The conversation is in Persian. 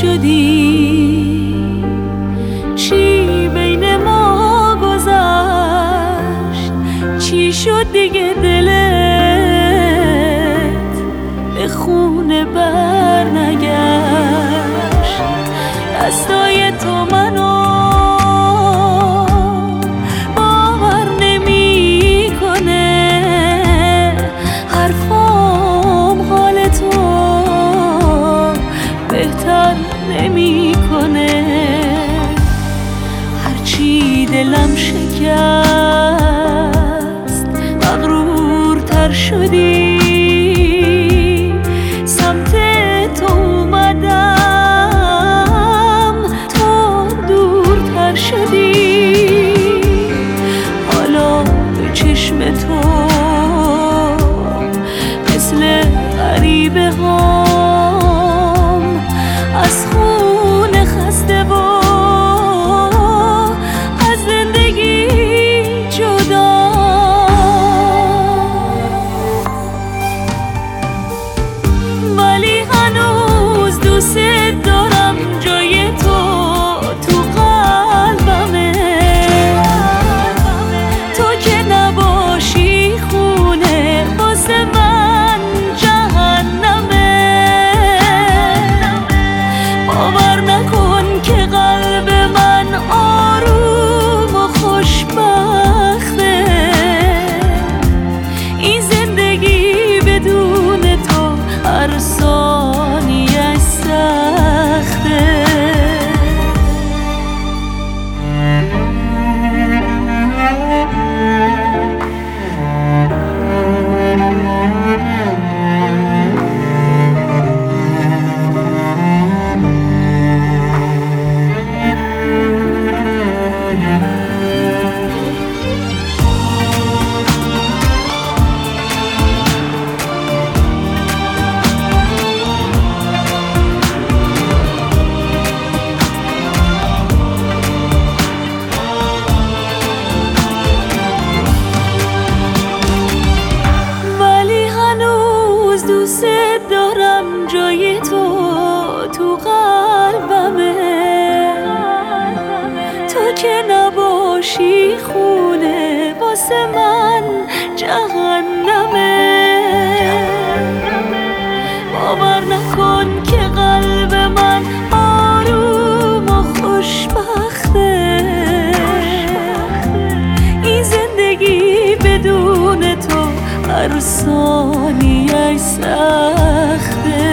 شدی؟ چی بین ما گذشت؟ چی شد دیگه دلت؟ به خونه بر نگشت. دستای تو منو دلم شکست مغرورتر شدی. سمت تو اومدم تو دورتر شدی. حالا به چشم تو مثل غریبه هام از خون که نباشی خونه واسه من جهنمه. باور نکن که قلب من آروم و خوشبخته. این زندگی بدون تو هر ثانیه سخته.